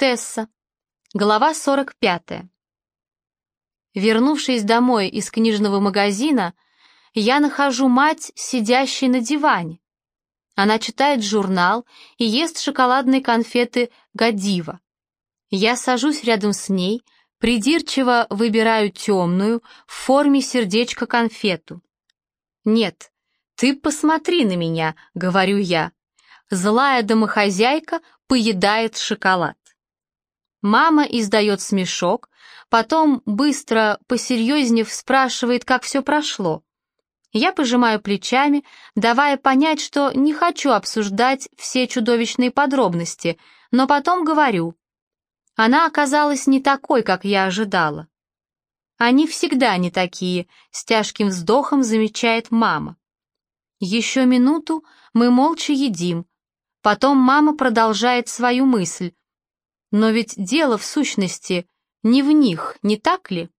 Тесса. Глава 45. Вернувшись домой из книжного магазина, я нахожу мать, сидящей на диване. Она читает журнал и ест шоколадные конфеты «Годива». Я сажусь рядом с ней, придирчиво выбираю темную, в форме сердечка конфету. «Нет, ты посмотри на меня», — говорю я. Злая домохозяйка поедает шоколад. Мама издает смешок, потом, быстро, посерьезнев, спрашивает, как все прошло. Я пожимаю плечами, давая понять, что не хочу обсуждать все чудовищные подробности, но потом говорю. Она оказалась не такой, как я ожидала. Они всегда не такие, с тяжким вздохом замечает мама. Еще минуту мы молча едим. Потом мама продолжает свою мысль. Но ведь дело в сущности не в них, не так ли?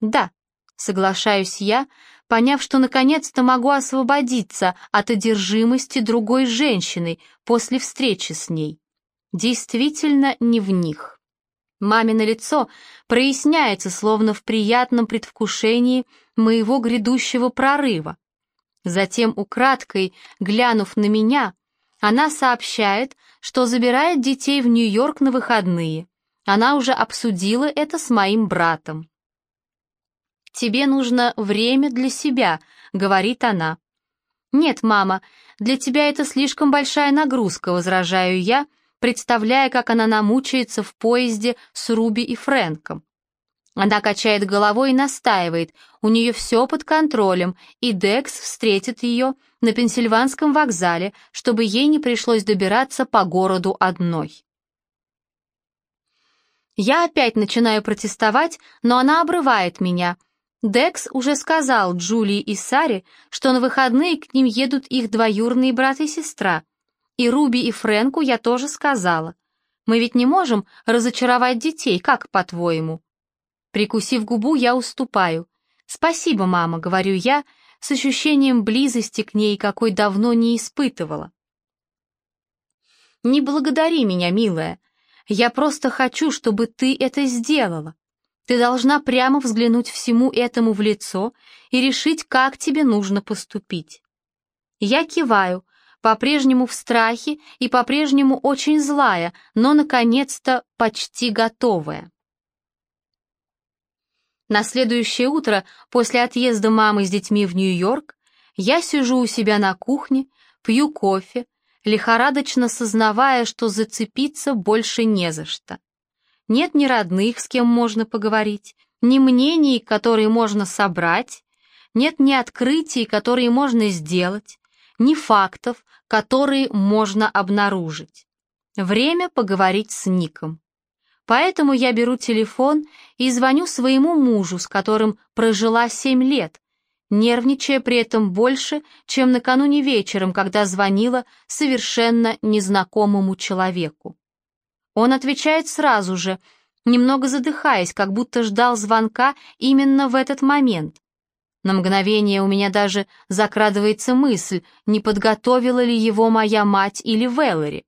Да, соглашаюсь я, поняв, что наконец-то могу освободиться от одержимости другой женщиной после встречи с ней. Действительно не в них. Мамино лицо проясняется, словно в приятном предвкушении моего грядущего прорыва. Затем, украдкой, глянув на меня, она сообщает, что забирает детей в Нью-Йорк на выходные. Она уже обсудила это с моим братом. «Тебе нужно время для себя», — говорит она. «Нет, мама, для тебя это слишком большая нагрузка», — возражаю я, представляя, как она намучается в поезде с Руби и Фрэнком. Она качает головой и настаивает, у нее все под контролем, и Декс встретит ее на Пенсильванском вокзале, чтобы ей не пришлось добираться по городу одной. Я опять начинаю протестовать, но она обрывает меня. Декс уже сказал Джулии и Саре, что на выходные к ним едут их двоюрные брат и сестра. И Руби и Фрэнку я тоже сказала. Мы ведь не можем разочаровать детей, как по-твоему? Прикусив губу, я уступаю. «Спасибо, мама», — говорю я, с ощущением близости к ней, какой давно не испытывала. «Не благодари меня, милая. Я просто хочу, чтобы ты это сделала. Ты должна прямо взглянуть всему этому в лицо и решить, как тебе нужно поступить». Я киваю, по-прежнему в страхе и по-прежнему очень злая, но, наконец-то, почти готовая. На следующее утро, после отъезда мамы с детьми в Нью-Йорк, я сижу у себя на кухне, пью кофе, лихорадочно сознавая, что зацепиться больше не за что. Нет ни родных, с кем можно поговорить, ни мнений, которые можно собрать, нет ни открытий, которые можно сделать, ни фактов, которые можно обнаружить. Время поговорить с Ником. Поэтому я беру телефон и звоню своему мужу, с которым прожила семь лет, нервничая при этом больше, чем накануне вечером, когда звонила совершенно незнакомому человеку. Он отвечает сразу же, немного задыхаясь, как будто ждал звонка именно в этот момент. На мгновение у меня даже закрадывается мысль, не подготовила ли его моя мать или Веллори.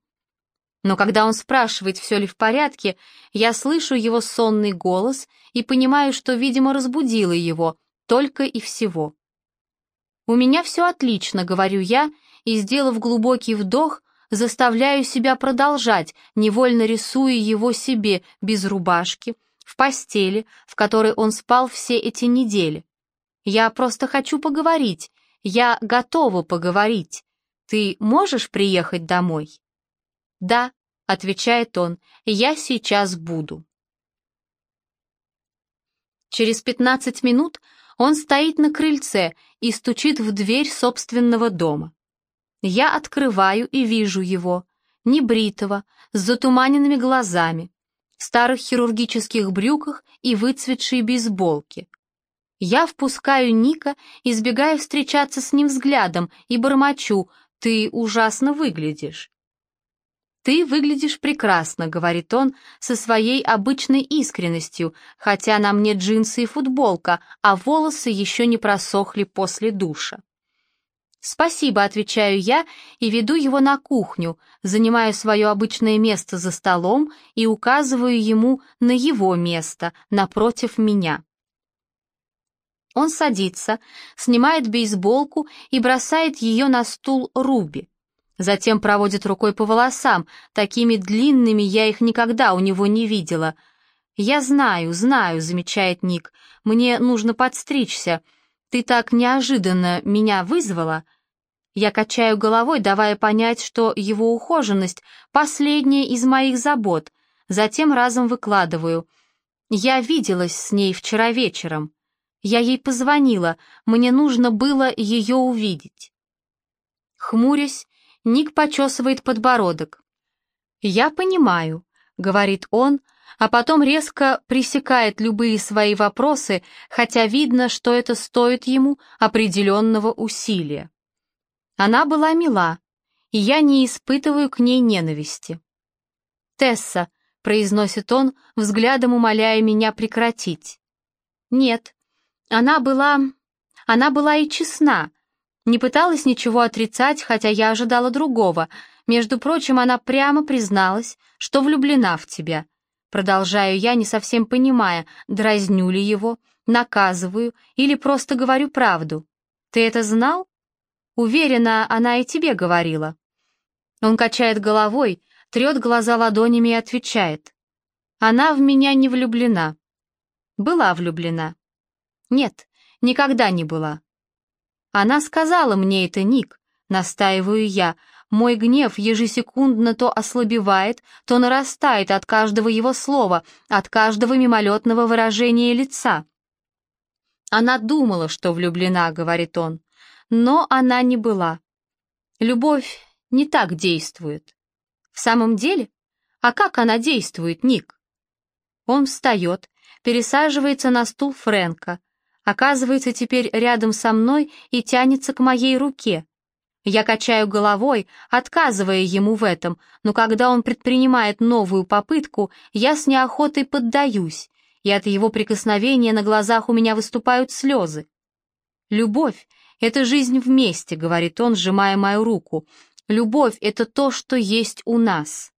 Но когда он спрашивает, все ли в порядке, я слышу его сонный голос и понимаю, что, видимо, разбудила его, только и всего. «У меня все отлично», — говорю я, и, сделав глубокий вдох, заставляю себя продолжать, невольно рисуя его себе без рубашки, в постели, в которой он спал все эти недели. Я просто хочу поговорить, я готова поговорить. Ты можешь приехать домой? «Да», — отвечает он, — «я сейчас буду». Через пятнадцать минут он стоит на крыльце и стучит в дверь собственного дома. Я открываю и вижу его, небритого, с затуманенными глазами, в старых хирургических брюках и выцветшей бейсболке. Я впускаю Ника, избегая встречаться с ним взглядом, и бормочу «Ты ужасно выглядишь». «Ты выглядишь прекрасно», — говорит он со своей обычной искренностью, хотя на мне джинсы и футболка, а волосы еще не просохли после душа. «Спасибо», — отвечаю я и веду его на кухню, занимаю свое обычное место за столом и указываю ему на его место, напротив меня. Он садится, снимает бейсболку и бросает ее на стул Руби. Затем проводит рукой по волосам, такими длинными я их никогда у него не видела. «Я знаю, знаю», — замечает Ник, — «мне нужно подстричься. Ты так неожиданно меня вызвала». Я качаю головой, давая понять, что его ухоженность — последняя из моих забот, затем разом выкладываю. Я виделась с ней вчера вечером. Я ей позвонила, мне нужно было ее увидеть. Хмурясь, Ник почесывает подбородок. «Я понимаю», — говорит он, а потом резко пресекает любые свои вопросы, хотя видно, что это стоит ему определенного усилия. Она была мила, и я не испытываю к ней ненависти. «Тесса», — произносит он, взглядом умоляя меня прекратить. «Нет, она была... она была и честна, не пыталась ничего отрицать, хотя я ожидала другого. Между прочим, она прямо призналась, что влюблена в тебя. Продолжаю я, не совсем понимая, дразню ли его, наказываю или просто говорю правду. Ты это знал? Уверена, она и тебе говорила». Он качает головой, трет глаза ладонями и отвечает. «Она в меня не влюблена». «Была влюблена». «Нет, никогда не была». «Она сказала мне это, Ник», — настаиваю я. Мой гнев ежесекундно то ослабевает, то нарастает от каждого его слова, от каждого мимолетного выражения лица. «Она думала, что влюблена», — говорит он но она не была. Любовь не так действует. В самом деле? А как она действует, Ник? Он встает, пересаживается на стул Фрэнка, оказывается теперь рядом со мной и тянется к моей руке. Я качаю головой, отказывая ему в этом, но когда он предпринимает новую попытку, я с неохотой поддаюсь, и от его прикосновения на глазах у меня выступают слезы. Любовь это жизнь вместе», — говорит он, сжимая мою руку. «Любовь — это то, что есть у нас».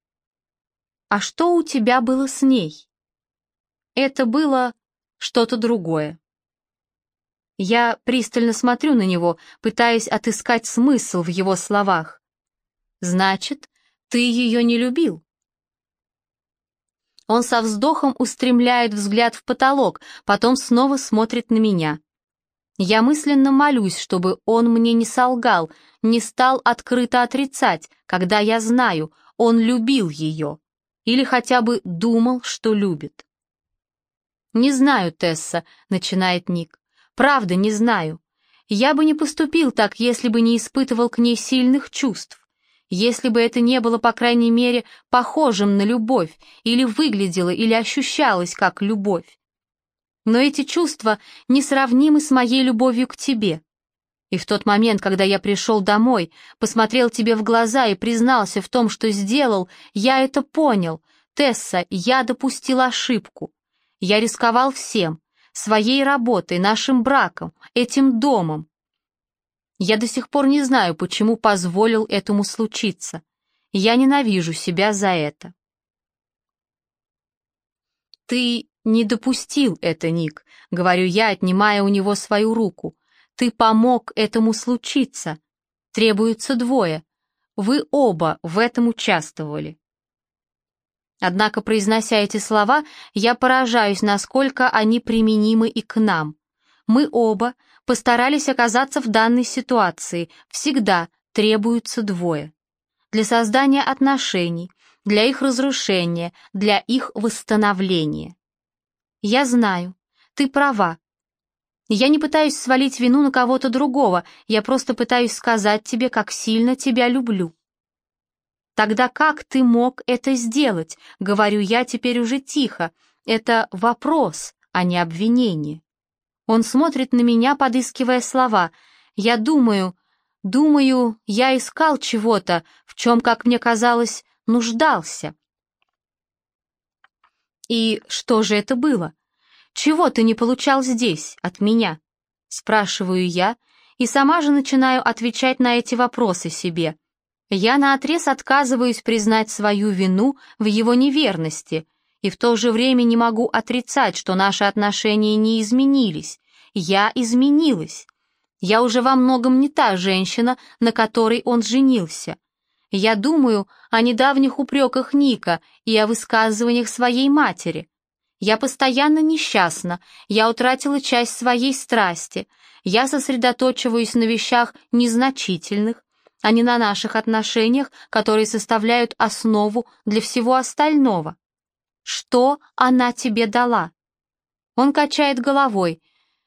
«А что у тебя было с ней?» «Это было что-то другое». Я пристально смотрю на него, пытаясь отыскать смысл в его словах. «Значит, ты ее не любил?» Он со вздохом устремляет взгляд в потолок, потом снова смотрит на меня. Я мысленно молюсь, чтобы он мне не солгал, не стал открыто отрицать, когда я знаю, он любил ее, или хотя бы думал, что любит. «Не знаю, Тесса», — начинает Ник. «Правда, не знаю. Я бы не поступил так, если бы не испытывал к ней сильных чувств, если бы это не было, по крайней мере, похожим на любовь, или выглядело, или ощущалось как любовь но эти чувства несравнимы с моей любовью к тебе. И в тот момент, когда я пришел домой, посмотрел тебе в глаза и признался в том, что сделал, я это понял. Тесса, я допустил ошибку. Я рисковал всем, своей работой, нашим браком, этим домом. Я до сих пор не знаю, почему позволил этому случиться. Я ненавижу себя за это. Ты «Не допустил это, Ник», — говорю я, отнимая у него свою руку. «Ты помог этому случиться. Требуется двое. Вы оба в этом участвовали». Однако, произнося эти слова, я поражаюсь, насколько они применимы и к нам. Мы оба постарались оказаться в данной ситуации. Всегда требуются двое. Для создания отношений, для их разрушения, для их восстановления. Я знаю, ты права. Я не пытаюсь свалить вину на кого-то другого, я просто пытаюсь сказать тебе, как сильно тебя люблю. Тогда как ты мог это сделать? Говорю я теперь уже тихо. Это вопрос, а не обвинение. Он смотрит на меня, подыскивая слова. Я думаю, думаю, я искал чего-то, в чем, как мне казалось, нуждался. «И что же это было? Чего ты не получал здесь, от меня?» Спрашиваю я, и сама же начинаю отвечать на эти вопросы себе. Я наотрез отказываюсь признать свою вину в его неверности, и в то же время не могу отрицать, что наши отношения не изменились. Я изменилась. Я уже во многом не та женщина, на которой он женился. Я думаю о недавних упреках Ника и о высказываниях своей матери. Я постоянно несчастна, я утратила часть своей страсти, я сосредоточиваюсь на вещах незначительных, а не на наших отношениях, которые составляют основу для всего остального. Что она тебе дала? Он качает головой.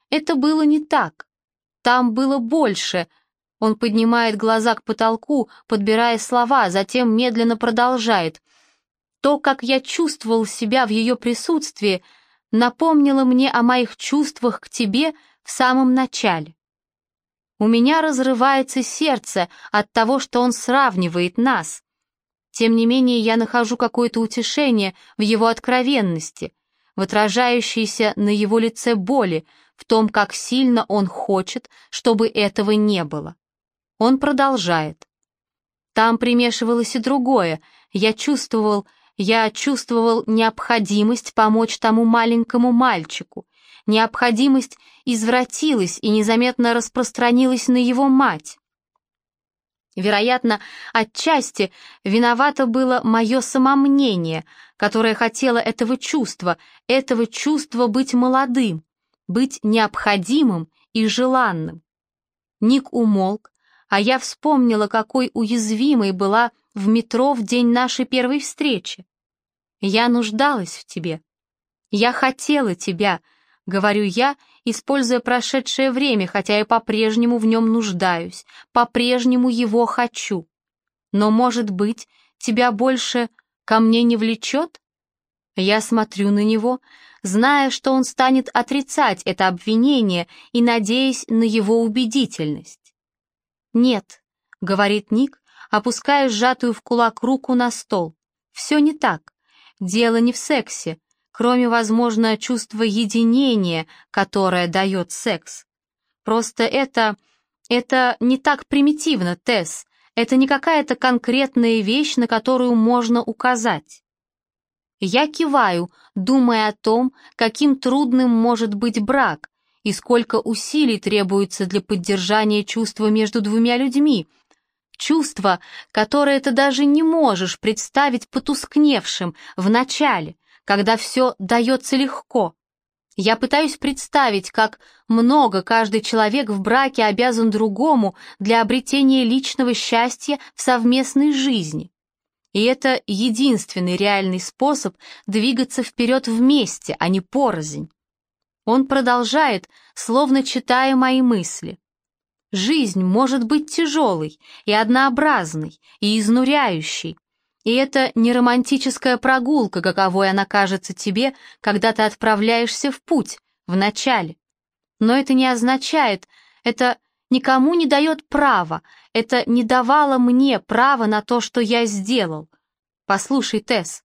Это было не так. Там было больше. Он поднимает глаза к потолку, подбирая слова, затем медленно продолжает. То, как я чувствовал себя в ее присутствии, напомнило мне о моих чувствах к тебе в самом начале. У меня разрывается сердце от того, что он сравнивает нас. Тем не менее, я нахожу какое-то утешение в его откровенности, в отражающейся на его лице боли, в том, как сильно он хочет, чтобы этого не было. Он продолжает. Там примешивалось и другое. Я чувствовал, я чувствовал необходимость помочь тому маленькому мальчику. Необходимость извратилась и незаметно распространилась на его мать. Вероятно, отчасти виновато было мое самомнение, которое хотело этого чувства, этого чувства быть молодым, быть необходимым и желанным. Ник умолк, а я вспомнила, какой уязвимой была в метро в день нашей первой встречи. Я нуждалась в тебе. Я хотела тебя, говорю я, используя прошедшее время, хотя и по-прежнему в нем нуждаюсь, по-прежнему его хочу. Но, может быть, тебя больше ко мне не влечет? Я смотрю на него, зная, что он станет отрицать это обвинение и надеясь на его убедительность. «Нет», — говорит Ник, опуская сжатую в кулак руку на стол. «Все не так. Дело не в сексе, кроме, возможно, чувства единения, которое дает секс. Просто это... это не так примитивно, Тесс. Это не какая-то конкретная вещь, на которую можно указать». Я киваю, думая о том, каким трудным может быть брак, и сколько усилий требуется для поддержания чувства между двумя людьми. Чувство, которое ты даже не можешь представить потускневшим в начале, когда все дается легко. Я пытаюсь представить, как много каждый человек в браке обязан другому для обретения личного счастья в совместной жизни. И это единственный реальный способ двигаться вперед вместе, а не порознь. Он продолжает, словно читая мои мысли. Жизнь может быть тяжелой и однообразной, и изнуряющей. И это не романтическая прогулка, каковой она кажется тебе, когда ты отправляешься в путь, в начале. Но это не означает, это никому не дает права, это не давало мне права на то, что я сделал. Послушай, Тесс,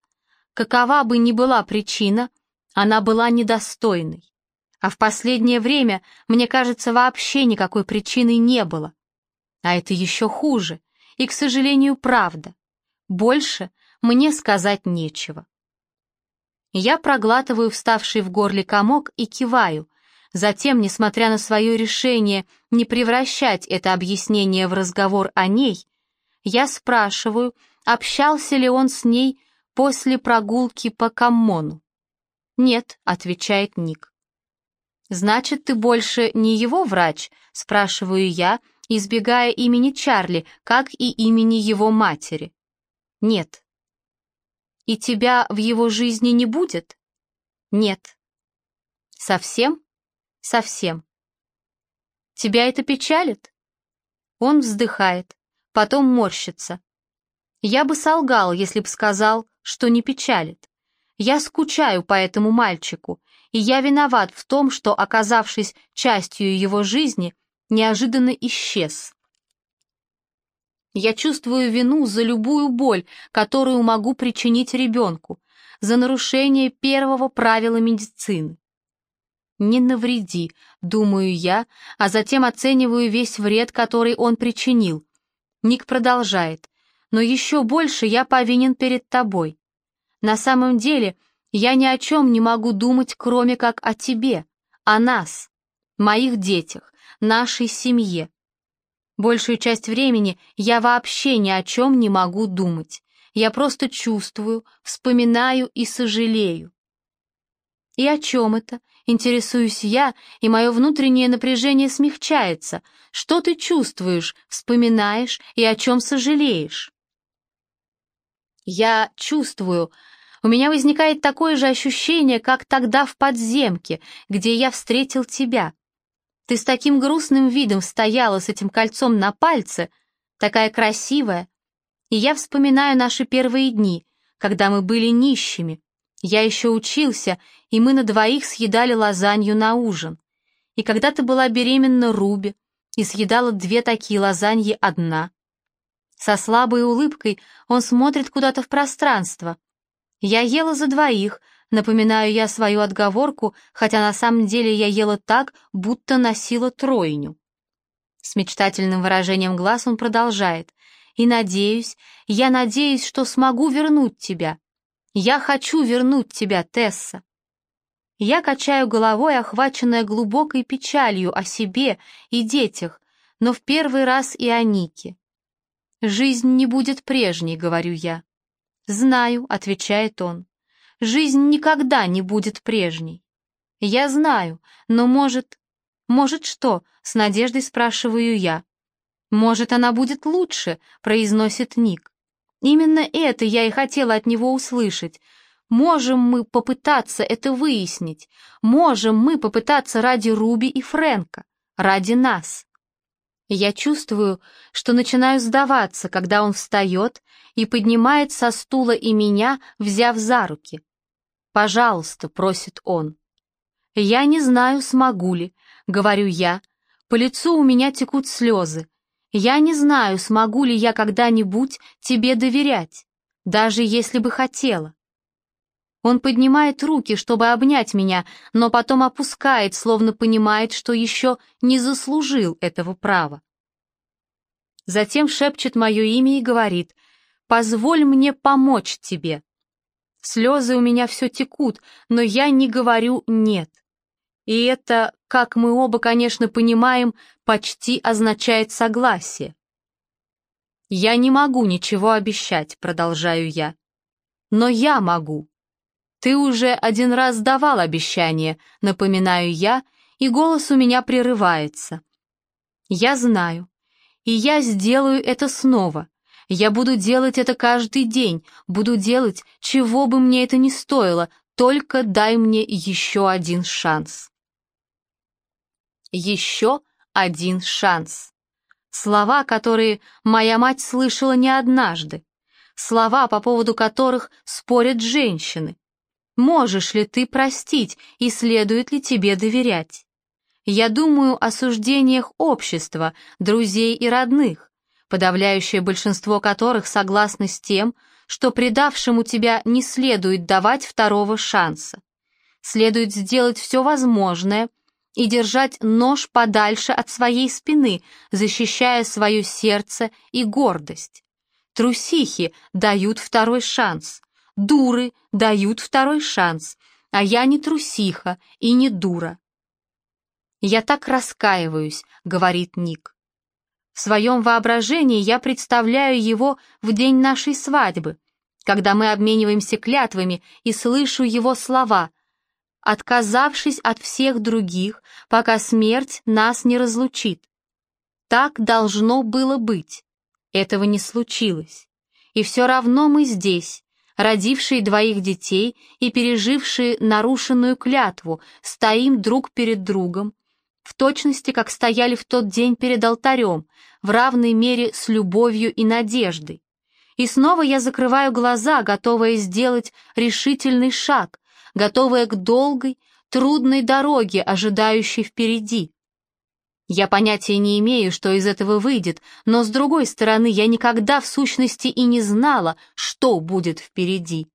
какова бы ни была причина, она была недостойной. А в последнее время, мне кажется, вообще никакой причины не было. А это еще хуже, и, к сожалению, правда. Больше мне сказать нечего. Я проглатываю вставший в горле комок и киваю. Затем, несмотря на свое решение не превращать это объяснение в разговор о ней, я спрашиваю, общался ли он с ней после прогулки по Каммону. «Нет», — отвечает Ник. «Значит, ты больше не его врач?» — спрашиваю я, избегая имени Чарли, как и имени его матери. «Нет». «И тебя в его жизни не будет?» «Нет». «Совсем?» «Совсем». «Тебя это печалит?» Он вздыхает, потом морщится. Я бы солгал, если б сказал, что не печалит. Я скучаю по этому мальчику, и я виноват в том, что, оказавшись частью его жизни, неожиданно исчез. Я чувствую вину за любую боль, которую могу причинить ребенку, за нарушение первого правила медицины. Не навреди, думаю я, а затем оцениваю весь вред, который он причинил. Ник продолжает. Но еще больше я повинен перед тобой. На самом деле, я ни о чем не могу думать, кроме как о тебе, о нас, моих детях, нашей семье. Большую часть времени я вообще ни о чем не могу думать. Я просто чувствую, вспоминаю и сожалею. И о чем это? Интересуюсь я, и мое внутреннее напряжение смягчается. Что ты чувствуешь, вспоминаешь и о чем сожалеешь? Я чувствую, у меня возникает такое же ощущение, как тогда в подземке, где я встретил тебя. Ты с таким грустным видом стояла с этим кольцом на пальце, такая красивая. И я вспоминаю наши первые дни, когда мы были нищими. Я еще учился, и мы на двоих съедали лазанью на ужин. И когда ты была беременна Руби и съедала две такие лазаньи одна. Со слабой улыбкой он смотрит куда-то в пространство. Я ела за двоих, Напоминаю я свою отговорку, хотя на самом деле я ела так, будто носила тройню. С мечтательным выражением глаз он продолжает. «И надеюсь, я надеюсь, что смогу вернуть тебя. Я хочу вернуть тебя, Тесса». Я качаю головой, охваченная глубокой печалью о себе и детях, но в первый раз и о Нике. «Жизнь не будет прежней», — говорю я. «Знаю», — отвечает он жизнь никогда не будет прежней. Я знаю, но может... Может что? С надеждой спрашиваю я. Может, она будет лучше, произносит Ник. Именно это я и хотела от него услышать. Можем мы попытаться это выяснить. Можем мы попытаться ради Руби и Фрэнка, ради нас. Я чувствую, что начинаю сдаваться, когда он встает и поднимает со стула и меня, взяв за руки. «Пожалуйста», — просит он. «Я не знаю, смогу ли», — говорю я. По лицу у меня текут слезы. Я не знаю, смогу ли я когда-нибудь тебе доверять, даже если бы хотела. Он поднимает руки, чтобы обнять меня, но потом опускает, словно понимает, что еще не заслужил этого права. Затем шепчет мое имя и говорит, «Позволь мне помочь тебе». Слезы у меня все текут, но я не говорю «нет». И это, как мы оба, конечно, понимаем, почти означает согласие. «Я не могу ничего обещать», — продолжаю я. «Но я могу. «Ты уже один раз давал обещание», — напоминаю я, и голос у меня прерывается. «Я знаю, и я сделаю это снова. Я буду делать это каждый день, буду делать, чего бы мне это ни стоило, только дай мне еще один шанс». Еще один шанс. Слова, которые моя мать слышала не однажды. Слова, по поводу которых спорят женщины. Можешь ли ты простить и следует ли тебе доверять? Я думаю о суждениях общества, друзей и родных, подавляющее большинство которых согласны с тем, что предавшему тебя не следует давать второго шанса. Следует сделать все возможное и держать нож подальше от своей спины, защищая свое сердце и гордость. Трусихи дают второй шанс, Дуры дают второй шанс, а я не трусиха и не дура. «Я так раскаиваюсь», — говорит Ник. В своем воображении я представляю его в день нашей свадьбы, когда мы обмениваемся клятвами и слышу его слова, отказавшись от всех других, пока смерть нас не разлучит. Так должно было быть. Этого не случилось. И все равно мы здесь, родившие двоих детей и пережившие нарушенную клятву, стоим друг перед другом, в точности, как стояли в тот день перед алтарем, в равной мере с любовью и надеждой. И снова я закрываю глаза, готовая сделать решительный шаг, готовая к долгой, трудной дороге, ожидающей впереди. Я понятия не имею, что из этого выйдет, но, с другой стороны, я никогда в сущности и не знала, что будет впереди.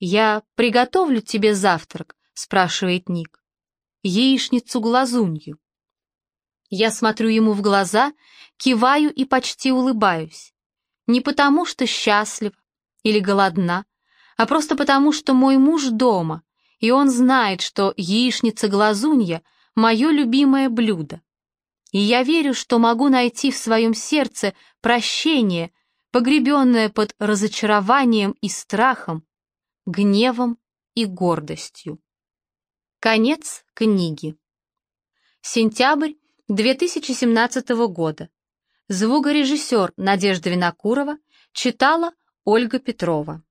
«Я приготовлю тебе завтрак?» — спрашивает Ник. Яичницу-глазунью. Я смотрю ему в глаза, киваю и почти улыбаюсь. Не потому, что счастлива или голодна, а просто потому, что мой муж дома, и он знает, что яичница-глазунья — мое любимое блюдо. И я верю, что могу найти в своем сердце прощение, погребенное под разочарованием и страхом, гневом и гордостью. Конец книги. Сентябрь 2017 года. Звукорежиссер Надежда Винокурова читала Ольга Петрова.